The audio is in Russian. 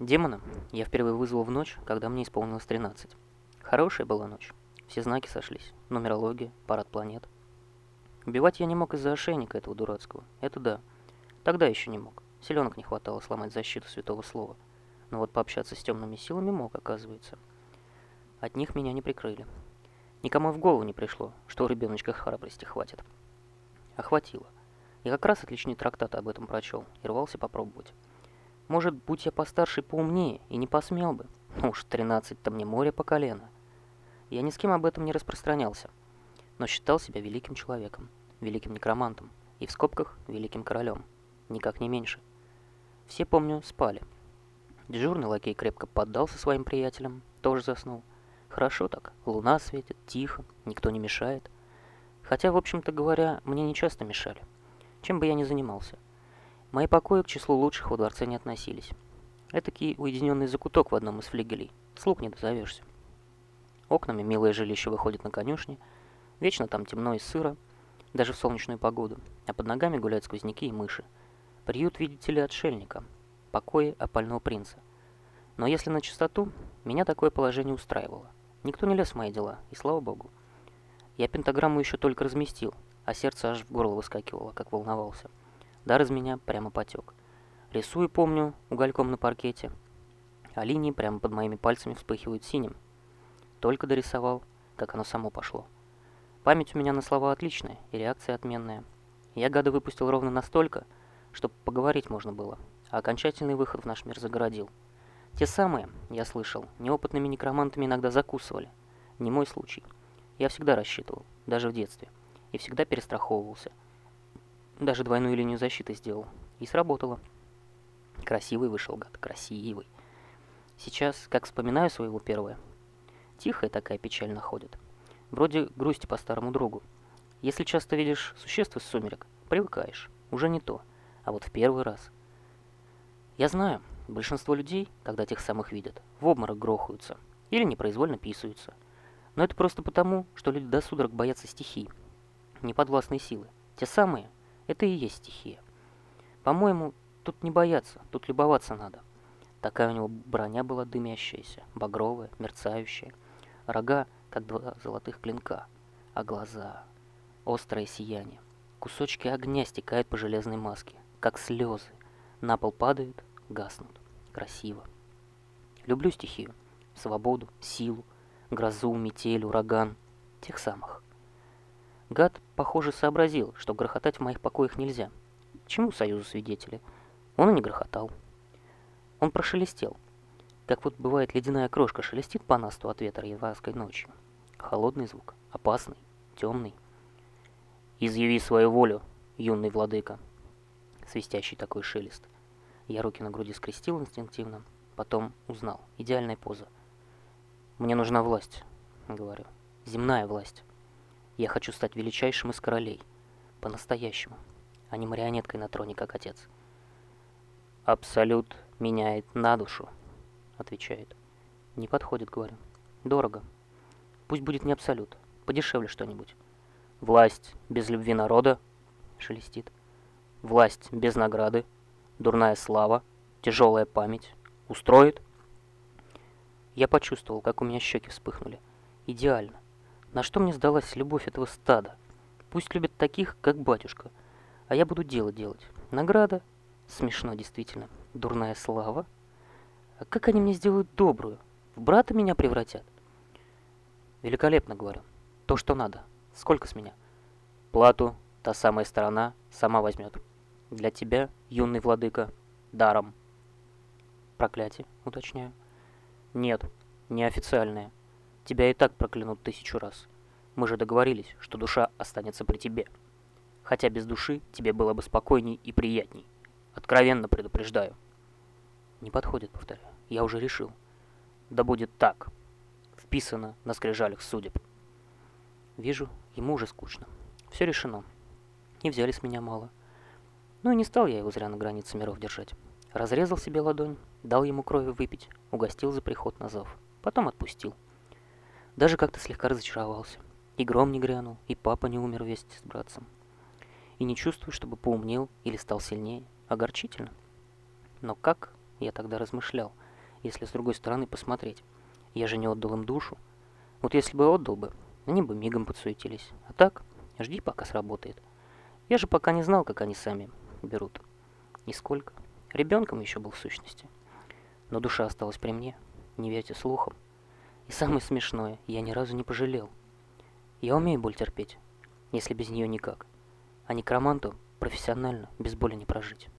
Демона я впервые вызвал в ночь, когда мне исполнилось 13. Хорошая была ночь. Все знаки сошлись. Нумерология, парад планет. Убивать я не мог из-за ошейника этого дурацкого. Это да. Тогда еще не мог. Селенок не хватало сломать защиту святого слова. Но вот пообщаться с темными силами мог, оказывается. От них меня не прикрыли. Никому в голову не пришло, что у ребеночка храбрости хватит. Охватило. Я как раз отличный трактат об этом прочел и рвался попробовать. Может, будь я постарше и поумнее, и не посмел бы. Ну уж, тринадцать-то мне море по колено. Я ни с кем об этом не распространялся, но считал себя великим человеком, великим некромантом и в скобках великим королем, никак не меньше. Все, помню, спали. Дежурный лакей крепко поддался своим приятелям, тоже заснул. Хорошо так, луна светит, тихо, никто не мешает. Хотя, в общем-то говоря, мне не часто мешали, чем бы я ни занимался. Мои покои к числу лучших во дворце не относились. Этакий уединенный закуток в одном из флигелей. Слуг не дозовешься. Окнами милое жилище выходит на конюшни. Вечно там темно и сыро, даже в солнечную погоду. А под ногами гуляют сквозняки и мыши. Приют, видите ли, отшельника. Покои опального принца. Но если на чистоту, меня такое положение устраивало. Никто не лез в мои дела, и слава богу. Я пентаграмму еще только разместил, а сердце аж в горло выскакивало, как волновался. Дар из меня прямо потек. Рисую, помню, угольком на паркете, а линии прямо под моими пальцами вспыхивают синим. Только дорисовал, как оно само пошло. Память у меня на слова отличная и реакция отменная. Я гада выпустил ровно настолько, чтобы поговорить можно было, а окончательный выход в наш мир загородил. Те самые, я слышал, неопытными некромантами иногда закусывали. Не мой случай. Я всегда рассчитывал, даже в детстве, и всегда перестраховывался – даже двойную линию защиты сделал. И сработало. Красивый вышел, гад, красивый. Сейчас, как вспоминаю своего первого, тихая такая печаль находит. Вроде грусти по старому другу. Если часто видишь существ из сумерек, привыкаешь. Уже не то. А вот в первый раз. Я знаю, большинство людей, когда тех самых видят, в обморок грохаются или непроизвольно писаются. Но это просто потому, что люди до судорог боятся стихий, неподвластной силы. Те самые, это и есть стихия. По-моему, тут не бояться, тут любоваться надо. Такая у него броня была дымящаяся, багровая, мерцающая. Рога, как два золотых клинка, а глаза — острое сияние. Кусочки огня стекают по железной маске, как слезы. На пол падают, гаснут. Красиво. Люблю стихию. Свободу, силу, грозу, метель, ураган. Тех самых. Гад, похоже, сообразил, что грохотать в моих покоях нельзя. Чему союзу свидетели? Он и не грохотал. Он прошелестел. Как вот бывает ледяная крошка шелестит по насту от ветра январской ночью. Холодный звук, опасный, темный. «Изъяви свою волю, юный владыка!» Свистящий такой шелест. Я руки на груди скрестил инстинктивно, потом узнал. Идеальная поза. «Мне нужна власть», — говорю. «Земная власть». Я хочу стать величайшим из королей. По-настоящему. А не марионеткой на троне, как отец. «Абсолют меняет на душу», — отвечает. «Не подходит, говорю. Дорого. Пусть будет не абсолют. Подешевле что-нибудь». «Власть без любви народа», — шелестит. «Власть без награды, дурная слава, тяжелая память. Устроит?» Я почувствовал, как у меня щеки вспыхнули. Идеально. На что мне сдалась любовь этого стада? Пусть любят таких, как батюшка. А я буду дело делать. Награда? Смешно, действительно. Дурная слава? А как они мне сделают добрую? В брата меня превратят? Великолепно, говорю. То, что надо. Сколько с меня? Плату та самая сторона сама возьмет. Для тебя, юный владыка, даром. Проклятие, уточняю. Нет, неофициальное. Тебя и так проклянут тысячу раз. Мы же договорились, что душа останется при тебе. Хотя без души тебе было бы спокойней и приятней. Откровенно предупреждаю. Не подходит, повторяю. Я уже решил. Да будет так. Вписано на скрижалях судеб. Вижу, ему уже скучно. Все решено. И взяли с меня мало. Ну и не стал я его зря на границе миров держать. Разрезал себе ладонь, дал ему крови выпить, угостил за приход на зов. Потом отпустил. Даже как-то слегка разочаровался. И гром не грянул, и папа не умер вместе с братцем. И не чувствую, чтобы поумнел или стал сильнее. Огорчительно. Но как, я тогда размышлял, если с другой стороны посмотреть. Я же не отдал им душу. Вот если бы отдал бы, они бы мигом подсуетились. А так, жди, пока сработает. Я же пока не знал, как они сами берут. Нисколько. Ребенком еще был в сущности. Но душа осталась при мне, не верьте слухам. И самое смешное, я ни разу не пожалел. Я умею боль терпеть, если без нее никак. А некроманту профессионально без боли не прожить.